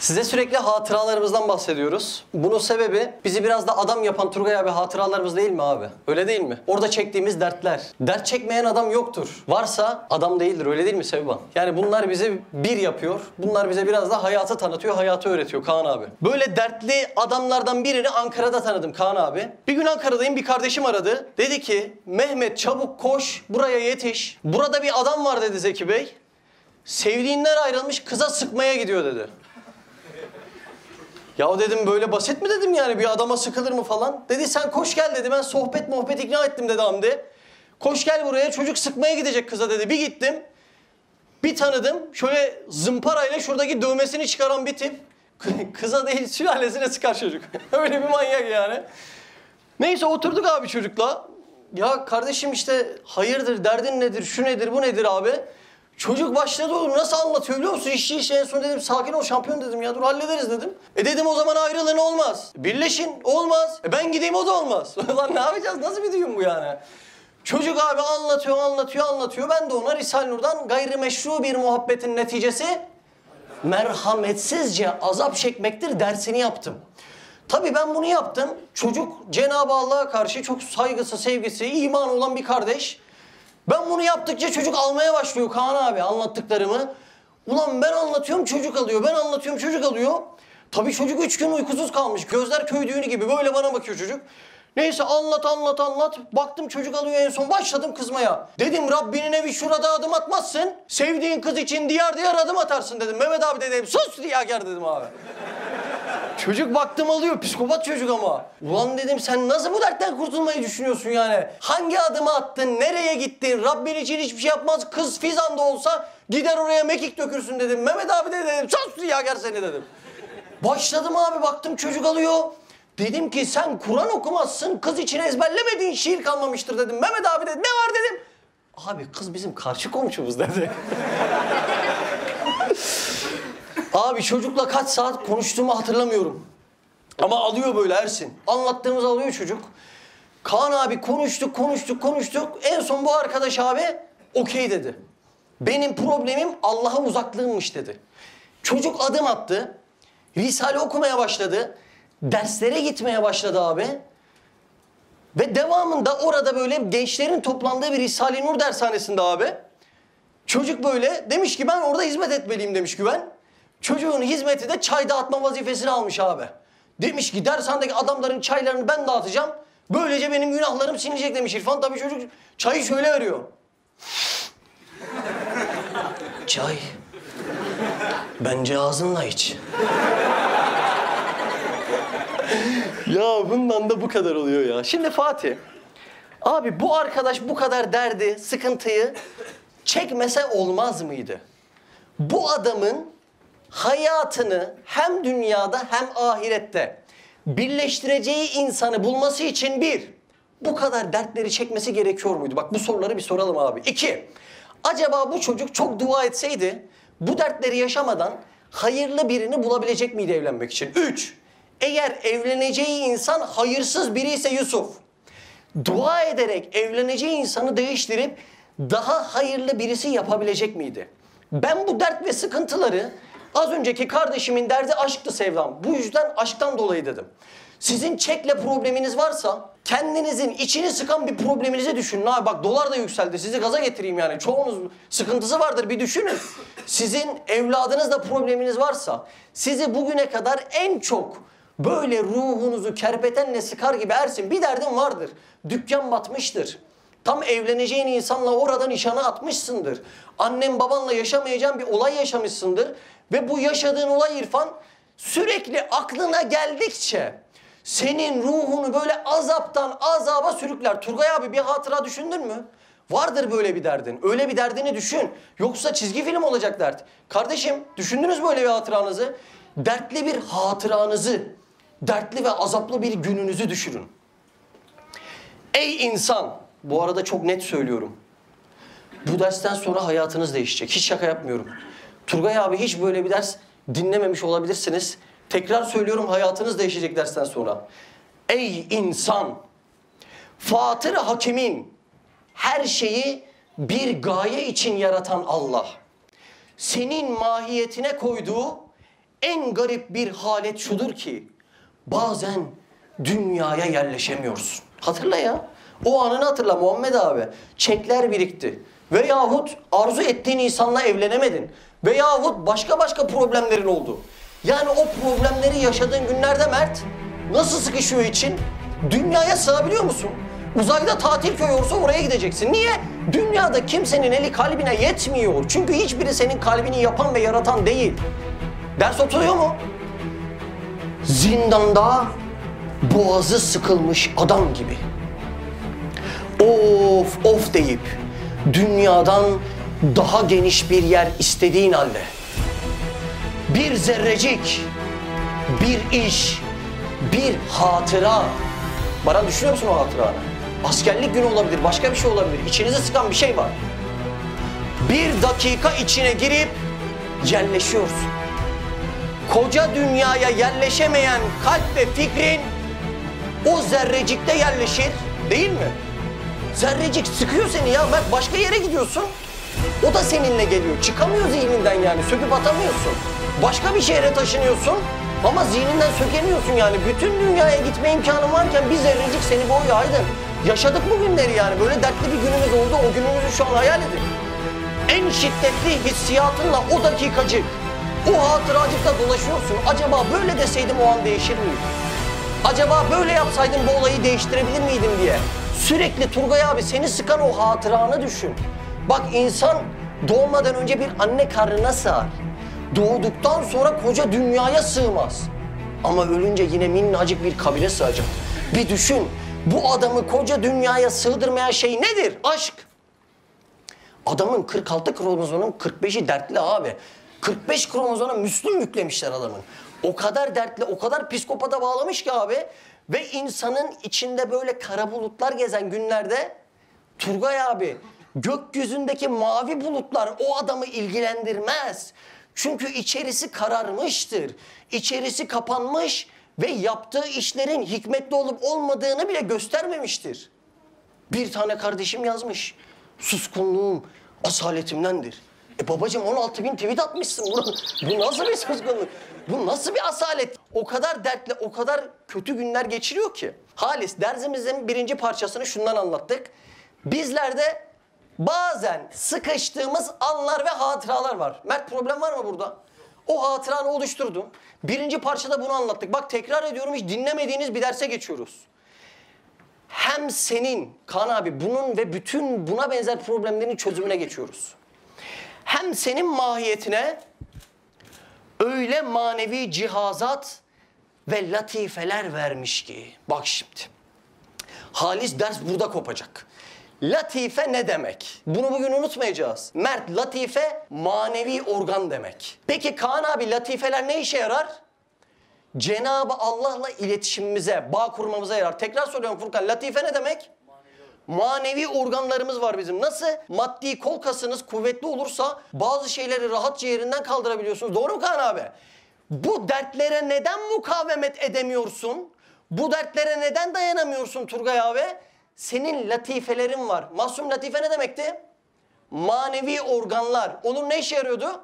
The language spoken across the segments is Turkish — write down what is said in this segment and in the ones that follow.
Size sürekli hatıralarımızdan bahsediyoruz. Bunun sebebi bizi biraz da adam yapan Turgay abi hatıralarımız değil mi abi? Öyle değil mi? Orada çektiğimiz dertler. Dert çekmeyen adam yoktur. Varsa adam değildir öyle değil mi Sevban? Yani bunlar bizi bir yapıyor. Bunlar bize biraz da hayatı tanıtıyor, hayatı öğretiyor Kaan abi. Böyle dertli adamlardan birini Ankara'da tanıdım Kaan abi. Bir gün Ankara'dayım bir kardeşim aradı. Dedi ki Mehmet çabuk koş buraya yetiş. Burada bir adam var dedi Zeki Bey. Sevdiğinden ayrılmış kıza sıkmaya gidiyor dedi. Ya dedim böyle basit mi dedim yani bir adama sıkılır mı falan. Dedi sen koş gel dedi ben sohbet muhabbet ikna ettim dedi Hamdi. Koş gel buraya çocuk sıkmaya gidecek kıza dedi. Bir gittim. Bir tanıdım. Şöyle zımparayla şuradaki dövmesini çıkaran bir tip. Kıza değil sülalesine sıkar çocuk. Öyle bir manyak yani. Neyse oturduk abi çocukla. Ya kardeşim işte hayırdır derdin nedir şu nedir bu nedir abi. Çocuk başladı oğlum nasıl anlatıyor biliyor musun? İşi en son dedim sakin ol şampiyon dedim ya dur hallederiz dedim. E dedim o zaman ayrılın olmaz. Birleşin olmaz. E ben gideyim o da olmaz. Lan ne yapacağız nasıl bir düğün bu yani? Çocuk abi anlatıyor anlatıyor anlatıyor. Ben de ona Risale Nur'dan gayrimeşru bir muhabbetin neticesi merhametsizce azap çekmektir dersini yaptım. Tabii ben bunu yaptım. Çocuk Cenab-ı Allah'a karşı çok saygısı, sevgisi, iman olan bir kardeş. Ben bunu yaptıkça çocuk almaya başlıyor Kaan abi anlattıklarımı. Ulan ben anlatıyorum çocuk alıyor, ben anlatıyorum çocuk alıyor. Tabii çocuk üç gün uykusuz kalmış. Gözler köy düğünü gibi böyle bana bakıyor çocuk. Neyse anlat anlat anlat. Baktım çocuk alıyor en son başladım kızmaya. Dedim Rabbinin evi şurada adım atmazsın. Sevdiğin kız için diyar diyar adım atarsın dedim. Mehmet abi dedim sus riyaker dedim abi. Çocuk baktım alıyor psikopat çocuk ama. Ulan dedim sen nasıl bu dertten kurtulmayı düşünüyorsun yani? Hangi adımı attın? Nereye gittin? Rabbin için hiçbir şey yapmaz. Kız Fizan'da olsa gider oraya mekik dökürsün dedim. Mehmet abi de dedim sus riyaker seni dedim. Başladım abi baktım çocuk alıyor. Dedim ki sen Kur'an okumazsın. Kız için ezberlemediğin şiir kalmamıştır dedim. Mehmet abi dedi ne var dedim. Abi kız bizim karşı komşumuz dedi. Abi çocukla kaç saat konuştuğumu hatırlamıyorum. Ama alıyor böyle Ersin. Anlattığımız alıyor çocuk. Kaan abi konuştuk, konuştuk, konuştuk. En son bu arkadaş abi okey dedi. Benim problemim Allah'a uzaklığımmış dedi. Çocuk adım attı. Risale okumaya başladı. Derslere gitmeye başladı abi. Ve devamında orada böyle gençlerin toplandığı bir Risale-i Nur dershanesinde abi. Çocuk böyle demiş ki ben orada hizmet etmeliyim demiş güven. Çocuğun hizmeti de çay dağıtma vazifesini almış abi. Demiş ki dershanedeki adamların çaylarını ben dağıtacağım. Böylece benim günahlarım silinecek demiş İrfan. Tabii çocuk çayı şöyle veriyor. Çay. Bence ağzınla iç. ya bundan da bu kadar oluyor ya. Şimdi Fatih. Abi bu arkadaş bu kadar derdi, sıkıntıyı çekmese olmaz mıydı? Bu adamın hayatını hem dünyada hem ahirette birleştireceği insanı bulması için bir, bu kadar dertleri çekmesi gerekiyor muydu? Bak bu soruları bir soralım abi. İki, acaba bu çocuk çok dua etseydi bu dertleri yaşamadan hayırlı birini bulabilecek miydi evlenmek için? Üç, eğer evleneceği insan hayırsız biri ise Yusuf, dua ederek evleneceği insanı değiştirip daha hayırlı birisi yapabilecek miydi? Ben bu dert ve sıkıntıları az önceki kardeşimin derdi aşktı sevdam. Bu yüzden aşktan dolayı dedim. Sizin çekle probleminiz varsa kendinizin içini sıkan bir probleminizi düşünün. Abi bak dolar da yükseldi sizi gaza getireyim yani. Çoğunuz sıkıntısı vardır bir düşünün. Sizin evladınızda probleminiz varsa sizi bugüne kadar en çok böyle ruhunuzu kerpetenle sıkar gibi Ersin bir derdin vardır. Dükkan batmıştır. Tam evleneceğin insanla orada nişanı atmışsındır. Annen babanla yaşamayacağın bir olay yaşamışsındır. Ve bu yaşadığın olay İrfan sürekli aklına geldikçe senin ruhunu böyle azaptan azaba sürükler. Turgay abi bir hatıra düşündün mü? Vardır böyle bir derdin. Öyle bir derdini düşün. Yoksa çizgi film olacak dert. Kardeşim düşündünüz mü öyle bir hatıranızı? Dertli bir hatıranızı, dertli ve azaplı bir gününüzü düşünün. Ey insan! Bu arada çok net söylüyorum. Bu dersten sonra hayatınız değişecek. Hiç şaka yapmıyorum. Turgay abi hiç böyle bir ders dinlememiş olabilirsiniz. Tekrar söylüyorum hayatınız değişecek dersten sonra. Ey insan! Fatır Hakimin her şeyi bir gaye için yaratan Allah. Senin mahiyetine koyduğu en garip bir halet şudur ki bazen dünyaya yerleşemiyorsun. Hatırla ya. O anını hatırla Muhammed abi. Çekler birikti. Veyahut arzu ettiğin insanla evlenemedin. Veyahut başka başka problemlerin oldu. Yani o problemleri yaşadığın günlerde Mert nasıl sıkışıyor için? Dünyaya sığabiliyor musun? Uzayda tatil köyü olsa oraya gideceksin. Niye? Dünyada kimsenin eli kalbine yetmiyor. Çünkü hiçbiri senin kalbini yapan ve yaratan değil. Ders oturuyor mu? Zindanda boğazı sıkılmış adam gibi. Of of deyip dünyadan daha geniş bir yer istediğin halde bir zerrecik, bir iş, bir hatıra. Bana düşünüyor musun o hatıranı? Askerlik günü olabilir, başka bir şey olabilir. İçinizi sıkan bir şey var. Bir dakika içine girip yerleşiyorsun. Koca dünyaya yerleşemeyen kalp ve fikrin o zerrecikte yerleşir değil mi? Zerrecik sıkıyor seni ya. Bak başka yere gidiyorsun. O da seninle geliyor. Çıkamıyor zihninden yani. Söküp atamıyorsun. Başka bir şehre taşınıyorsun. Ama zihninden sökemiyorsun yani. Bütün dünyaya gitme imkanın varken bir zerrecik seni boğuyor Aydın. Yaşadık bu günleri yani. Böyle dertli bir günümüz oldu. O günümüzü şu an hayal edin. En şiddetli hissiyatınla o dakikacık, o hatıracıkta dolaşıyorsun. Acaba böyle deseydim o an değişir miydi? Acaba böyle yapsaydım bu olayı değiştirebilir miydim diye. Sürekli Turgay abi seni sıkan o hatıranı düşün. Bak insan doğmadan önce bir anne karnına sığar. Doğduktan sonra koca dünyaya sığmaz. Ama ölünce yine minnacık bir kabire sığacak. Bir düşün bu adamı koca dünyaya sığdırmayan şey nedir? Aşk. Adamın 46 kromozonun 45'i dertli abi. 45 kromozona Müslüm yüklemişler adamın. O kadar dertli, o kadar psikopata bağlamış ki abi. Ve insanın içinde böyle kara bulutlar gezen günlerde Turgay abi gökyüzündeki mavi bulutlar o adamı ilgilendirmez. Çünkü içerisi kararmıştır. İçerisi kapanmış ve yaptığı işlerin hikmetli olup olmadığını bile göstermemiştir. Bir tane kardeşim yazmış. Suskunluğum asaletimdendir. E babacığım 16 bin tweet atmışsın. Bu, bu nasıl bir suskunluk? Bu nasıl bir asalet? O kadar dertli, o kadar kötü günler geçiriyor ki. Halis dersimizin birinci parçasını şundan anlattık. Bizlerde bazen sıkıştığımız anlar ve hatıralar var. Mert problem var mı burada? O hatıranı oluşturdum. Birinci parçada bunu anlattık. Bak tekrar ediyorum hiç dinlemediğiniz bir derse geçiyoruz hem senin Kaan abi bunun ve bütün buna benzer problemlerin çözümüne geçiyoruz. Hem senin mahiyetine öyle manevi cihazat ve latifeler vermiş ki. Bak şimdi. Halis ders burada kopacak. Latife ne demek? Bunu bugün unutmayacağız. Mert latife manevi organ demek. Peki Kaan abi latifeler ne işe yarar? Cenabı Allah'la iletişimimize, bağ kurmamıza yarar. Tekrar soruyorum Furkan. Latife ne demek? Manevi organlarımız var bizim. Nasıl? Maddi kol kasınız kuvvetli olursa bazı şeyleri rahatça yerinden kaldırabiliyorsunuz. Doğru mu Kaan abi? Bu dertlere neden mukavemet edemiyorsun? Bu dertlere neden dayanamıyorsun Turgay abi? Senin latifelerin var. Masum latife ne demekti? Manevi organlar. Onun ne işe yarıyordu?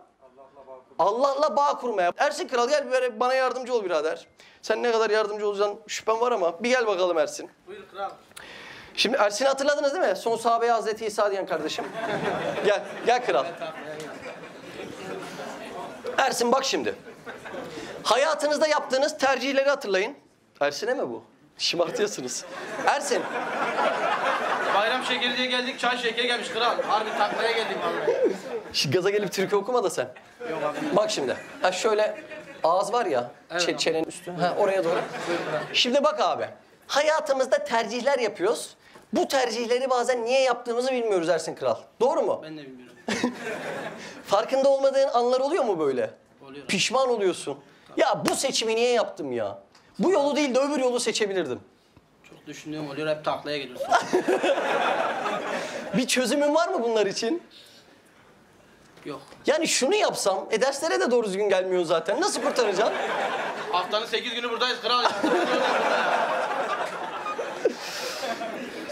Allah'la bağ kurmaya. Ersin Kral gel böyle bana yardımcı ol birader. Sen ne kadar yardımcı olacaksın şüphem var ama bir gel bakalım Ersin. Buyur kral. Şimdi Ersin'i hatırladınız değil mi? Son sahabeye Hazreti İsa diyen kardeşim. gel, gel kral. Ersin bak şimdi. Hayatınızda yaptığınız tercihleri hatırlayın. Ersin'e mi bu? Şımartıyorsunuz. Ersin, Bayram şekeri diye geldik, çay şekeri gelmiş kral. Harbi taklaya geldik vallahi. şu gaza gelip türkü okuma da sen. Yok abi. Bak şimdi. Ha şöyle ağız var ya, çe- abi. çenenin üstü. Ha oraya doğru. Şimdi bak abi. Hayatımızda tercihler yapıyoruz. Bu tercihleri bazen niye yaptığımızı bilmiyoruz Ersin Kral. Doğru mu? Ben de bilmiyorum. Farkında olmadığın anlar oluyor mu böyle? Oluyor. Pişman oluyorsun. Ya bu seçimi niye yaptım ya? Bu yolu değil de öbür yolu seçebilirdim. Çok düşündüğüm oluyor, hep taklaya geliyorsun. Bir çözümün var mı bunlar için? Yok. Yani şunu yapsam, e derslere de doğru düzgün gelmiyor zaten. Nasıl kurtaracaksın? Haftanın 8 günü buradayız kral.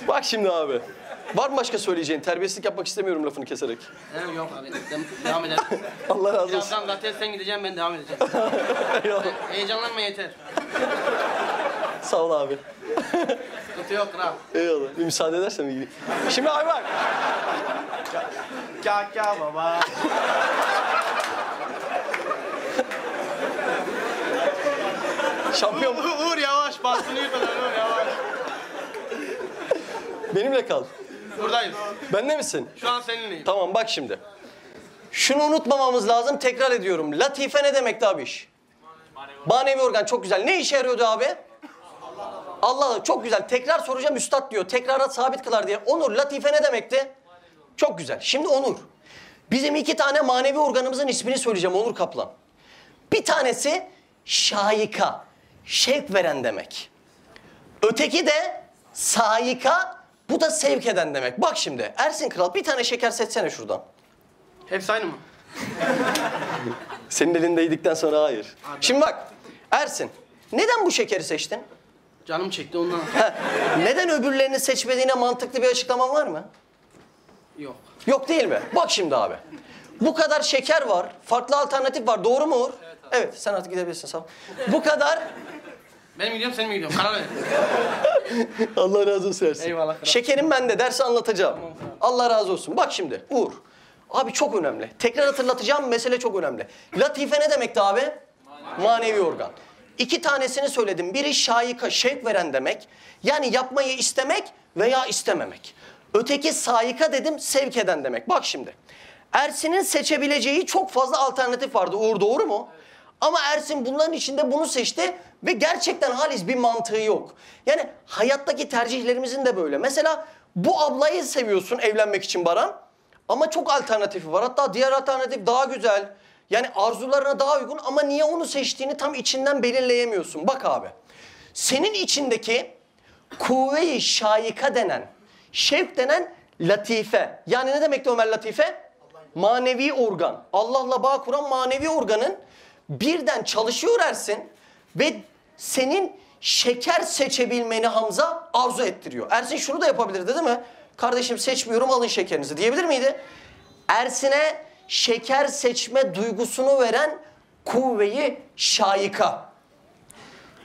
Bak şimdi abi. Var mı başka söyleyeceğin? Terbiyesizlik yapmak istemiyorum lafını keserek. He, yok abi. Dem- devam edelim. Allah razı olsun. Birazdan zaten sen gideceksin ben devam edeceğim. Eyvallah. Heyecanlanma yeter. Sağ ol abi. Sıkıntı yok kral. Eyvallah. Bir müsaade edersen bir gideyim. Şimdi abi bak. Kaka baba. Şampiyon Uğur yavaş bastını yırtmadan Uğur yavaş. benimle kal. Buradayım. Bende misin? Şu an seninleyim. Tamam bak şimdi. Şunu unutmamamız lazım. Tekrar ediyorum. Latife ne demekti abi iş? Manevi organ çok güzel. Ne işe yarıyordu abi? Allah çok güzel. Tekrar soracağım üstad diyor. Tekrara sabit kılar diye. Onur latife ne demekti? Çok güzel. Şimdi Onur. Bizim iki tane manevi organımızın ismini söyleyeceğim Onur Kaplan. Bir tanesi şayika. Şevk veren demek. Öteki de sayika. Bu da sevk eden demek. Bak şimdi Ersin Kral bir tane şeker seçsene şuradan. Hepsi aynı mı? Senin elindeydikten sonra hayır. Şimdi bak Ersin neden bu şekeri seçtin? Canım çekti ondan. Neden öbürlerini seçmediğine mantıklı bir açıklaman var mı? Yok. Yok değil mi? Bak şimdi abi. Bu kadar şeker var, farklı alternatif var. Doğru mu Uğur? Evet, sen artık gidebilirsin sağ ol. Bu kadar... Ben mi gidiyorum sen mi gidiyorsun? Karar ver. Allah razı olsun Ersin. Eyvallah kral. Şekerim bende, dersi anlatacağım. Allah razı olsun. Bak şimdi Uğur. Abi çok önemli. Tekrar hatırlatacağım mesele çok önemli. Latife ne demekti abi? Manevi organ. İki tanesini söyledim. Biri şayika, şevk veren demek. Yani yapmayı istemek veya istememek. Öteki sayika dedim, sevk eden demek. Bak şimdi. Ersin'in seçebileceği çok fazla alternatif vardı. Uğur doğru mu? Ama Ersin bunların içinde bunu seçti ve gerçekten halis bir mantığı yok. Yani hayattaki tercihlerimizin de böyle. Mesela bu ablayı seviyorsun evlenmek için Baran. Ama çok alternatifi var. Hatta diğer alternatif daha güzel. Yani arzularına daha uygun ama niye onu seçtiğini tam içinden belirleyemiyorsun. Bak abi. Senin içindeki kuvve-i şayika denen, şevk denen latife. Yani ne demekti Ömer latife? Manevi organ. Allah'la bağ kuran manevi organın birden çalışıyor Ersin ve senin şeker seçebilmeni Hamza arzu ettiriyor. Ersin şunu da yapabilirdi değil mi? Kardeşim seçmiyorum alın şekerinizi diyebilir miydi? Ersin'e şeker seçme duygusunu veren kuvveyi şayika.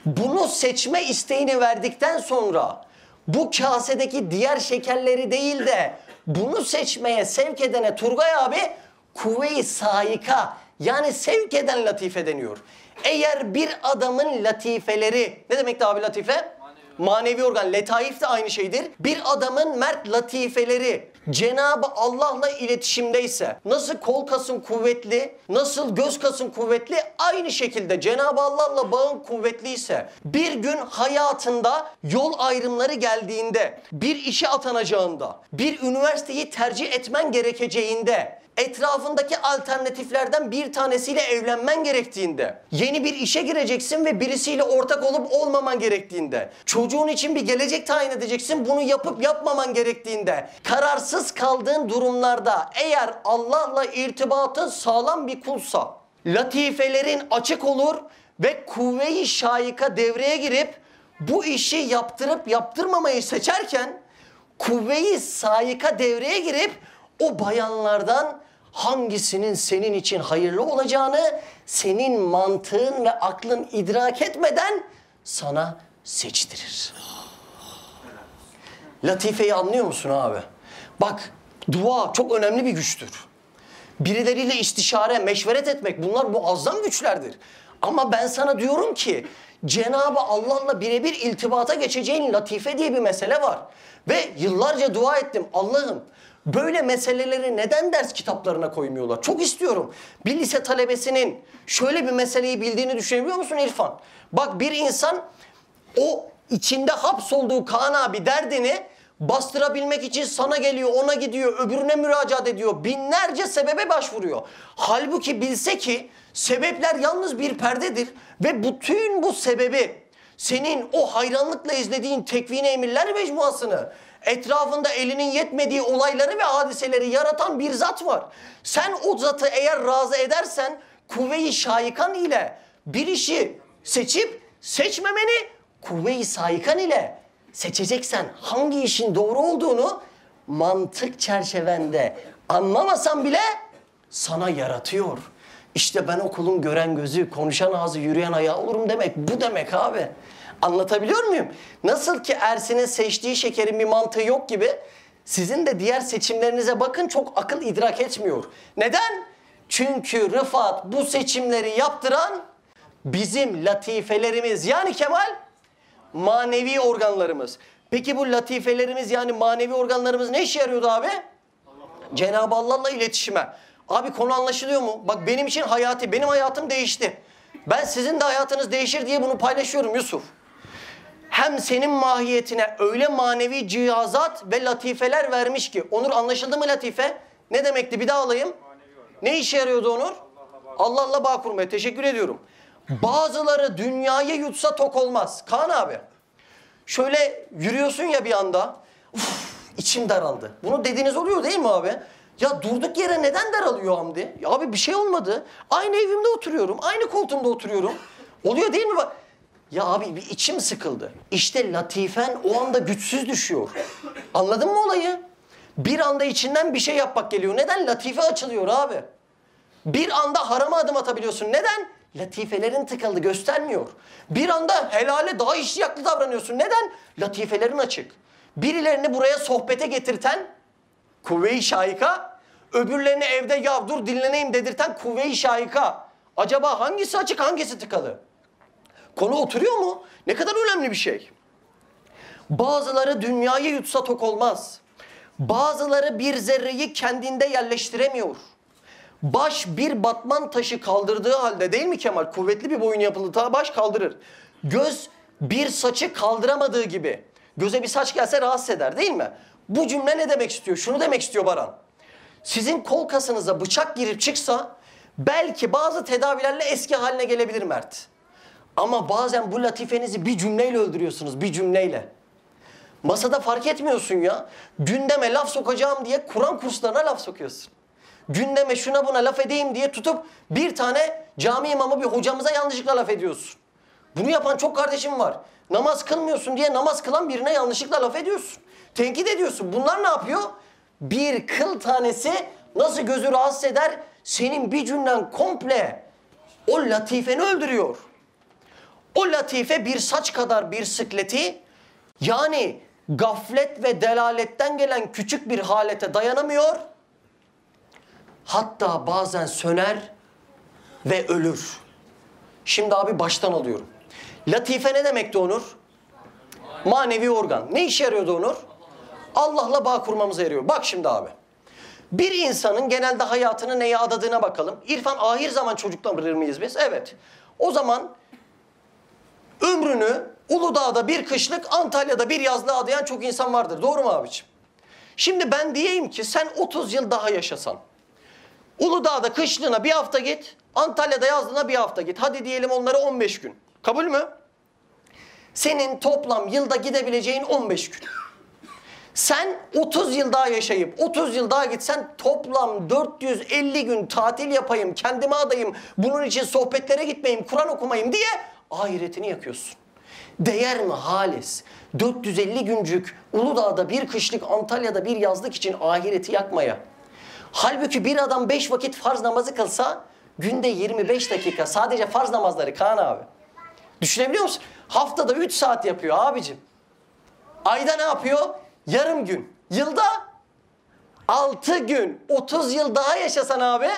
Bunu seçme isteğini verdikten sonra bu kasedeki diğer şekerleri değil de bunu seçmeye sevk edene Turgay abi kuvve-i sayika yani sevk eden latife deniyor. Eğer bir adamın latifeleri ne demekti abi latife? Manevi organ, letaif de aynı şeydir. Bir adamın mert latifeleri Cenab-ı Allah'la iletişimdeyse, nasıl kol kasın kuvvetli, nasıl göz kasın kuvvetli, aynı şekilde Cenab-ı Allah'la bağın kuvvetliyse, bir gün hayatında yol ayrımları geldiğinde, bir işe atanacağında, bir üniversiteyi tercih etmen gerekeceğinde, etrafındaki alternatiflerden bir tanesiyle evlenmen gerektiğinde, yeni bir işe gireceksin ve birisiyle ortak olup olmaman gerektiğinde, çocuğun için bir gelecek tayin edeceksin, bunu yapıp yapmaman gerektiğinde, kararsız kaldığın durumlarda eğer Allah'la irtibatın sağlam bir kulsa, latifelerin açık olur ve kuvve-i şayika devreye girip bu işi yaptırıp yaptırmamayı seçerken kuvve-i sayika devreye girip o bayanlardan hangisinin senin için hayırlı olacağını senin mantığın ve aklın idrak etmeden sana seçtirir. Latifeyi anlıyor musun abi? Bak dua çok önemli bir güçtür. Birileriyle istişare, meşveret etmek bunlar muazzam güçlerdir. Ama ben sana diyorum ki Cenab-ı Allah'la birebir iltibata geçeceğin latife diye bir mesele var. Ve yıllarca dua ettim Allah'ım böyle meseleleri neden ders kitaplarına koymuyorlar? Çok istiyorum. Bir lise talebesinin şöyle bir meseleyi bildiğini düşünebiliyor musun İrfan? Bak bir insan o içinde hapsolduğu Kaan abi derdini bastırabilmek için sana geliyor, ona gidiyor, öbürüne müracaat ediyor. Binlerce sebebe başvuruyor. Halbuki bilse ki sebepler yalnız bir perdedir ve bütün bu sebebi senin o hayranlıkla izlediğin tekvini emirler mecmuasını etrafında elinin yetmediği olayları ve hadiseleri yaratan bir zat var. Sen o zatı eğer razı edersen kuvve-i şayikan ile bir işi seçip seçmemeni kuvve-i sayikan ile seçeceksen hangi işin doğru olduğunu mantık çerçevende anlamasan bile sana yaratıyor. İşte ben okulun gören gözü, konuşan ağzı, yürüyen ayağı olurum demek bu demek abi. Anlatabiliyor muyum? Nasıl ki Ersin'in seçtiği şekerin bir mantığı yok gibi sizin de diğer seçimlerinize bakın çok akıl idrak etmiyor. Neden? Çünkü Rıfat bu seçimleri yaptıran bizim latifelerimiz yani Kemal manevi organlarımız. Peki bu latifelerimiz yani manevi organlarımız ne işe yarıyordu abi? Cenab-ı Allah'la iletişime. Abi konu anlaşılıyor mu? Bak benim için hayati, benim hayatım değişti. Ben sizin de hayatınız değişir diye bunu paylaşıyorum Yusuf. Hem senin mahiyetine öyle manevi cihazat ve latifeler vermiş ki. Onur anlaşıldı mı latife? Ne demekti? Bir daha alayım. Ne işe yarıyordu Onur? Allah'la bağ kurmaya. Teşekkür ediyorum. Bazıları dünyayı yutsa tok olmaz. Kaan abi. Şöyle yürüyorsun ya bir anda. Uf, içim daraldı. Bunu dediğiniz oluyor değil mi abi? Ya durduk yere neden daralıyor Hamdi? Ya abi bir şey olmadı. Aynı evimde oturuyorum. Aynı koltuğumda oturuyorum. Oluyor değil mi? Ya abi bir içim sıkıldı. İşte latifen o anda güçsüz düşüyor. Anladın mı olayı? Bir anda içinden bir şey yapmak geliyor. Neden? Latife açılıyor abi. Bir anda harama adım atabiliyorsun. Neden? Latifelerin tıkalı göstermiyor. Bir anda helale daha iştiyaklı davranıyorsun. Neden? Latifelerin açık. Birilerini buraya sohbete getirten kuvve-i şahika, öbürlerini evde ya dur dinleneyim dedirten kuvve-i şahika. Acaba hangisi açık hangisi tıkalı? Konu oturuyor mu? Ne kadar önemli bir şey. Bazıları dünyayı yutsa tok olmaz. Bazıları bir zerreyi kendinde yerleştiremiyor. Baş bir batman taşı kaldırdığı halde değil mi Kemal? Kuvvetli bir boyun yapılı ta baş kaldırır. Göz bir saçı kaldıramadığı gibi. Göze bir saç gelse rahatsız eder değil mi? Bu cümle ne demek istiyor? Şunu demek istiyor Baran. Sizin kol kasınıza bıçak girip çıksa belki bazı tedavilerle eski haline gelebilir Mert. Ama bazen bu latifenizi bir cümleyle öldürüyorsunuz, bir cümleyle. Masada fark etmiyorsun ya. Gündeme laf sokacağım diye Kur'an kurslarına laf sokuyorsun. Gündeme şuna buna laf edeyim diye tutup bir tane cami imamı bir hocamıza yanlışlıkla laf ediyorsun. Bunu yapan çok kardeşim var. Namaz kılmıyorsun diye namaz kılan birine yanlışlıkla laf ediyorsun. Tenkit ediyorsun. Bunlar ne yapıyor? Bir kıl tanesi nasıl gözü rahatsız eder? Senin bir cümlen komple o latifeni öldürüyor. O latife bir saç kadar bir sıkleti yani gaflet ve delaletten gelen küçük bir halete dayanamıyor. Hatta bazen söner ve ölür. Şimdi abi baştan alıyorum. Latife ne demekti Onur? Manevi organ. Ne işe yarıyordu Onur? Allah'la bağ kurmamıza yarıyor. Bak şimdi abi. Bir insanın genelde hayatını neye adadığına bakalım. İrfan ahir zaman çocuklanır mıyız biz? Evet. O zaman ömrünü Uludağ'da bir kışlık, Antalya'da bir yazlığa adayan çok insan vardır. Doğru mu abiciğim? Şimdi ben diyeyim ki sen 30 yıl daha yaşasan. Uludağ'da kışlığına bir hafta git, Antalya'da yazlığına bir hafta git. Hadi diyelim onlara 15 gün. Kabul mü? Senin toplam yılda gidebileceğin 15 gün. Sen 30 yıl daha yaşayıp 30 yıl daha gitsen toplam 450 gün tatil yapayım, kendime adayım, bunun için sohbetlere gitmeyeyim, Kur'an okumayayım diye ahiretini yakıyorsun. Değer mi halis? 450 güncük Uludağ'da bir kışlık, Antalya'da bir yazlık için ahireti yakmaya. Halbuki bir adam 5 vakit farz namazı kılsa günde 25 dakika sadece farz namazları Kaan abi. Düşünebiliyor musun? Haftada 3 saat yapıyor abicim. Ayda ne yapıyor? Yarım gün. Yılda 6 gün. 30 yıl daha yaşasan abi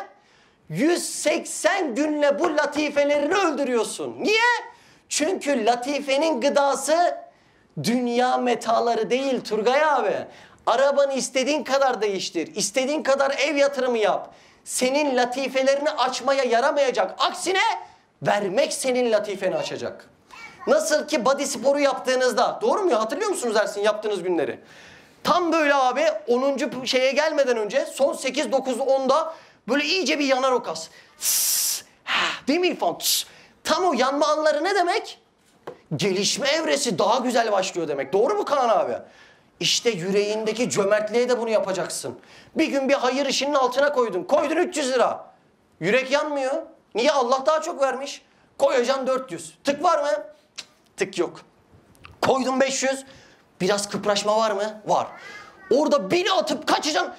180 günle bu latifelerini öldürüyorsun. Niye? Çünkü latifenin gıdası dünya metaları değil Turgay abi. Arabanı istediğin kadar değiştir. istediğin kadar ev yatırımı yap. Senin latifelerini açmaya yaramayacak. Aksine vermek senin latifeni açacak. Nasıl ki body sporu yaptığınızda, doğru mu ya? Hatırlıyor musunuz Ersin yaptığınız günleri? Tam böyle abi 10. şeye gelmeden önce son 8, 9, 10'da böyle iyice bir yanar o kas. Değil mi İrfan? Tam o yanma anları ne demek? Gelişme evresi daha güzel başlıyor demek. Doğru mu Kaan abi? İşte yüreğindeki cömertliğe de bunu yapacaksın. Bir gün bir hayır işinin altına koydun. Koydun 300 lira. Yürek yanmıyor. Niye? Allah daha çok vermiş. Koyacaksın 400. Tık var mı? Tık yok. Koydun 500. Biraz kıpraşma var mı? Var. Orada biri atıp kaçacaksın.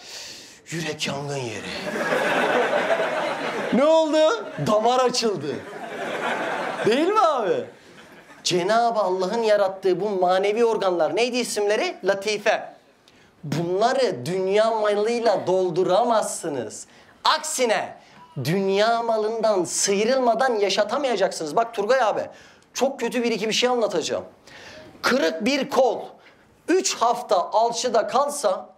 Yürek yangın yeri. ne oldu? Damar açıldı. Değil mi abi? Cenab-ı Allah'ın yarattığı bu manevi organlar neydi isimleri? Latife. Bunları dünya malıyla dolduramazsınız. Aksine dünya malından sıyrılmadan yaşatamayacaksınız. Bak Turgay abi çok kötü bir iki bir şey anlatacağım. Kırık bir kol 3 hafta alçıda kalsa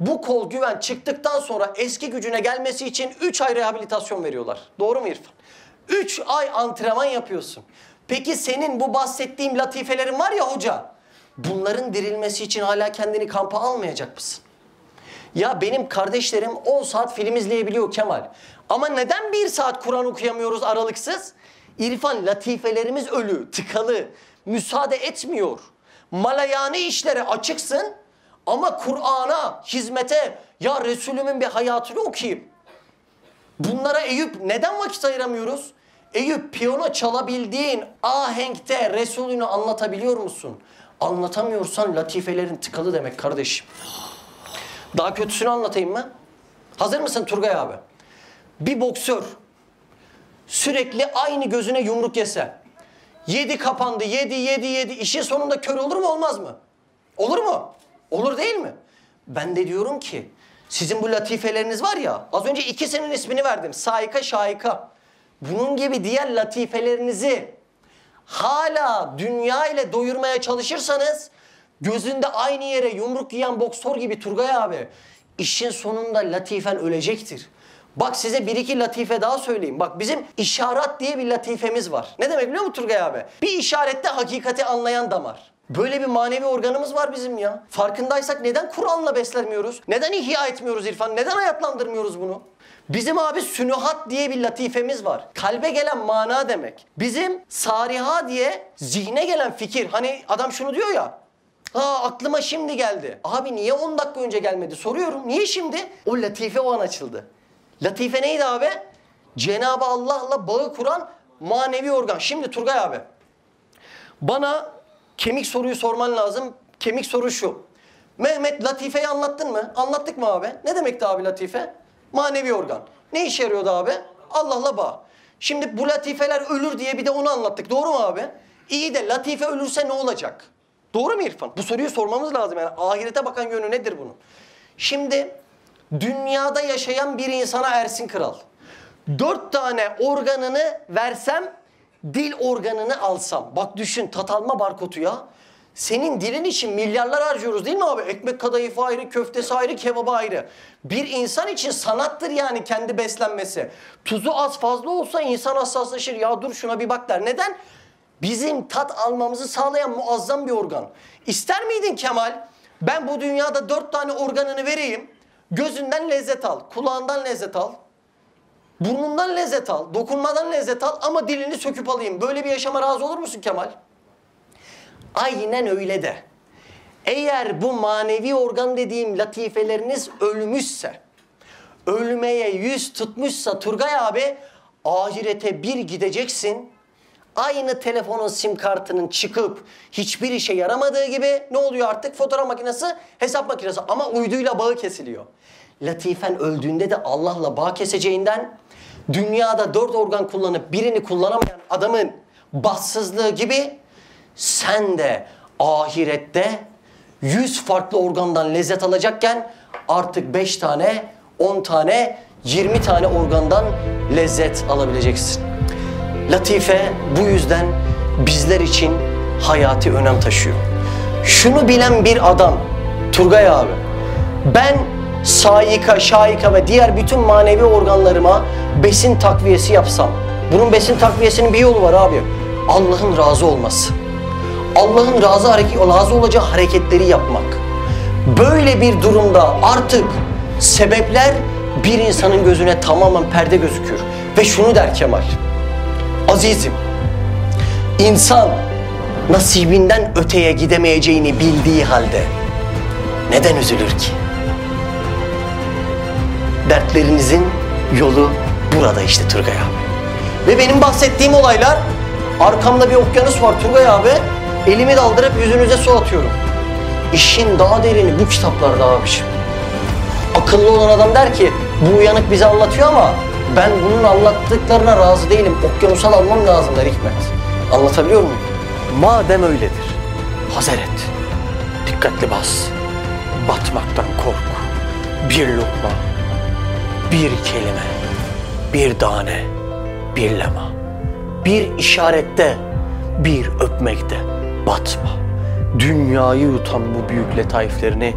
bu kol güven çıktıktan sonra eski gücüne gelmesi için 3 ay rehabilitasyon veriyorlar. Doğru mu İrfan? 3 ay antrenman yapıyorsun. Peki senin bu bahsettiğim latifelerin var ya hoca. Bunların dirilmesi için hala kendini kampa almayacak mısın? Ya benim kardeşlerim 10 saat film izleyebiliyor Kemal. Ama neden 1 saat Kur'an okuyamıyoruz aralıksız? İrfan latifelerimiz ölü, tıkalı, müsaade etmiyor. Malayani işlere açıksın ama Kur'an'a, hizmete, ya Resulümün bir hayatını okuyayım. Bunlara Eyüp neden vakit ayıramıyoruz? Eyüp piyano çalabildiğin ahenkte Resulünü anlatabiliyor musun? Anlatamıyorsan latifelerin tıkalı demek kardeşim. Daha kötüsünü anlatayım mı? Hazır mısın Turgay abi? Bir boksör sürekli aynı gözüne yumruk yese. Yedi kapandı, yedi, yedi, yedi. İşin sonunda kör olur mu olmaz mı? Olur mu? Olur değil mi? Ben de diyorum ki sizin bu latifeleriniz var ya az önce ikisinin ismini verdim. Saika, şaika. Bunun gibi diğer latifelerinizi hala dünya ile doyurmaya çalışırsanız gözünde aynı yere yumruk yiyen boksör gibi Turgay abi işin sonunda latifen ölecektir. Bak size bir iki latife daha söyleyeyim. Bak bizim işaret diye bir latifemiz var. Ne demek biliyor musun Turgay abi? Bir işarette hakikati anlayan damar. Böyle bir manevi organımız var bizim ya. Farkındaysak neden Kur'an'la beslenmiyoruz? Neden ihya etmiyoruz İrfan? Neden hayatlandırmıyoruz bunu? Bizim abi sünuhat diye bir latifemiz var. Kalbe gelen mana demek. Bizim sariha diye zihne gelen fikir. Hani adam şunu diyor ya. Aa aklıma şimdi geldi. Abi niye 10 dakika önce gelmedi? Soruyorum. Niye şimdi? O latife o an açıldı. Latife neydi abi? Cenab-ı Allah'la bağı kuran manevi organ. Şimdi Turgay abi. Bana kemik soruyu sorman lazım. Kemik soru şu. Mehmet Latife'yi anlattın mı? Anlattık mı abi? Ne demekti abi Latife? Manevi organ. Ne işe yarıyordu abi? Allah'la bağ. Şimdi bu latifeler ölür diye bir de onu anlattık. Doğru mu abi? İyi de latife ölürse ne olacak? Doğru mu İrfan? Bu soruyu sormamız lazım. Yani ahirete bakan yönü nedir bunun? Şimdi dünyada yaşayan bir insana Ersin Kral. Dört tane organını versem, dil organını alsam. Bak düşün tat alma barkotu ya. Senin dilin için milyarlar harcıyoruz değil mi abi? Ekmek kadayıfı ayrı, köftesi ayrı, kebabı ayrı. Bir insan için sanattır yani kendi beslenmesi. Tuzu az fazla olsa insan hassaslaşır. Ya dur şuna bir bak der. Neden? Bizim tat almamızı sağlayan muazzam bir organ. İster miydin Kemal? Ben bu dünyada dört tane organını vereyim. Gözünden lezzet al, kulağından lezzet al, burnundan lezzet al, dokunmadan lezzet al ama dilini söküp alayım. Böyle bir yaşama razı olur musun Kemal? Aynen öyle de. Eğer bu manevi organ dediğim latifeleriniz ölmüşse, ölmeye yüz tutmuşsa Turgay abi ahirete bir gideceksin. Aynı telefonun sim kartının çıkıp hiçbir işe yaramadığı gibi ne oluyor artık? Fotoğraf makinesi, hesap makinesi ama uyduyla bağı kesiliyor. Latifen öldüğünde de Allah'la bağ keseceğinden dünyada dört organ kullanıp birini kullanamayan adamın bahtsızlığı gibi sen de ahirette yüz farklı organdan lezzet alacakken artık beş tane, on tane, yirmi tane organdan lezzet alabileceksin. Latife bu yüzden bizler için hayati önem taşıyor. Şunu bilen bir adam, Turgay abi, ben sayika, şaika ve diğer bütün manevi organlarıma besin takviyesi yapsam, bunun besin takviyesinin bir yolu var abi, Allah'ın razı olması. Allah'ın razı, hareket, razı olacağı hareketleri yapmak. Böyle bir durumda artık sebepler bir insanın gözüne tamamen perde gözükür. Ve şunu der Kemal, Azizim, insan nasibinden öteye gidemeyeceğini bildiği halde neden üzülür ki? Dertlerinizin yolu burada işte Turgay abi. Ve benim bahsettiğim olaylar arkamda bir okyanus var Turgay abi. Elimi daldırıp yüzünüze su atıyorum. işin daha derini bu kitaplarda abiciğim. Akıllı olan adam der ki bu uyanık bize anlatıyor ama ben bunun anlattıklarına razı değilim. Okyanusal almam lazım der Hikmet. Anlatabiliyor muyum? Madem öyledir, hazır et. Dikkatli bas. Batmaktan kork. Bir lokma, bir kelime, bir tane, bir lema. Bir işarette, bir öpmekte batma. Dünyayı yutan bu büyük letaiflerini